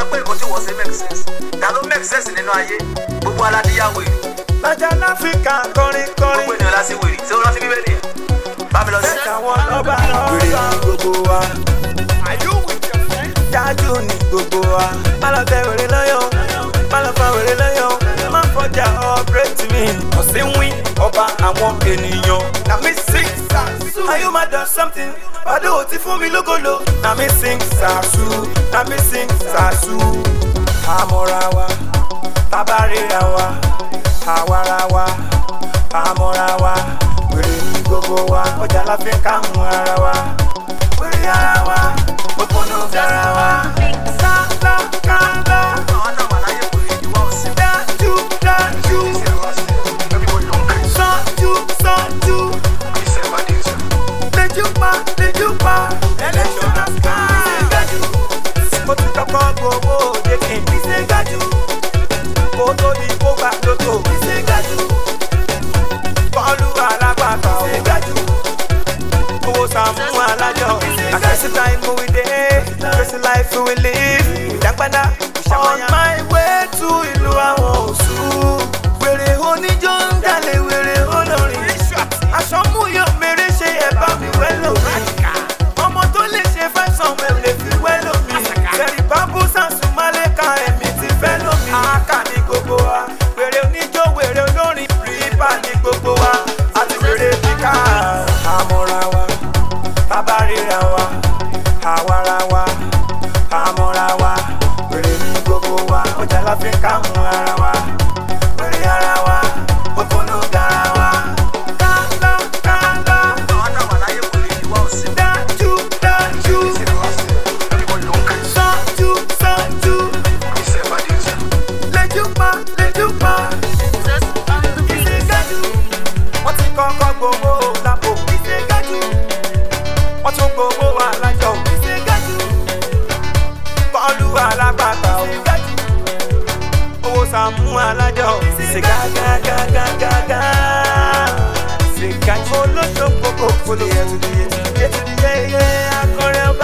sọ pé nǹkan tí wọ́n ṣe make sense ta ló make sense nínú ayé gbogbo aládìyàwó yìí. lọ́jà láfíríkà kọrin kọrin. gbogbo ènìyàn lásìwò yìí tí ó rántí bíbélì yẹn bá mi lọ sí. ẹ̀ka wọn lọ́ba lọ́ba. gbogbo wa. jájú ni gbogbo wa. má lọ tẹ wèrè lọ́yọ̀ má lọ fa wèrè lọ́yọ̀ má fọjà ọ̀pẹ̀rẹ̀tì mi. ọ̀sìn wí ọba àwọn ènìyàn. na mi six. are you mad or something? ọdún ò ti fún mi logolo, na mi sing sasu na mi sing sasu amorawa, wa awarawa, amorawa, wa àwara wa àmọ́ra wa wèrè ní gbogbo wa ọjà la fi ń kàmú ara wa. That's time we day, that's the life we live. We thank God on my ara wa wèrè ní gbogbo wa ọjà la fi ká mú ara wa wèrè ara wa ó fúnnú gara wa. dáńdá dáńdá àwọn náà wà láyé wèrè ìwà òsì. dájú dájú sájú sájú lẹ́júpa lẹ́júpa ìṣègájú wọ́n ti kọ́kọ́ gbowó lápò ìṣègájú wọ́n tún gbowó. Sàámú Alájọ. sìgá gàgàgàgàgà sìgá olóṣogbo kòkòlò ètùdíyẹ akọrẹ.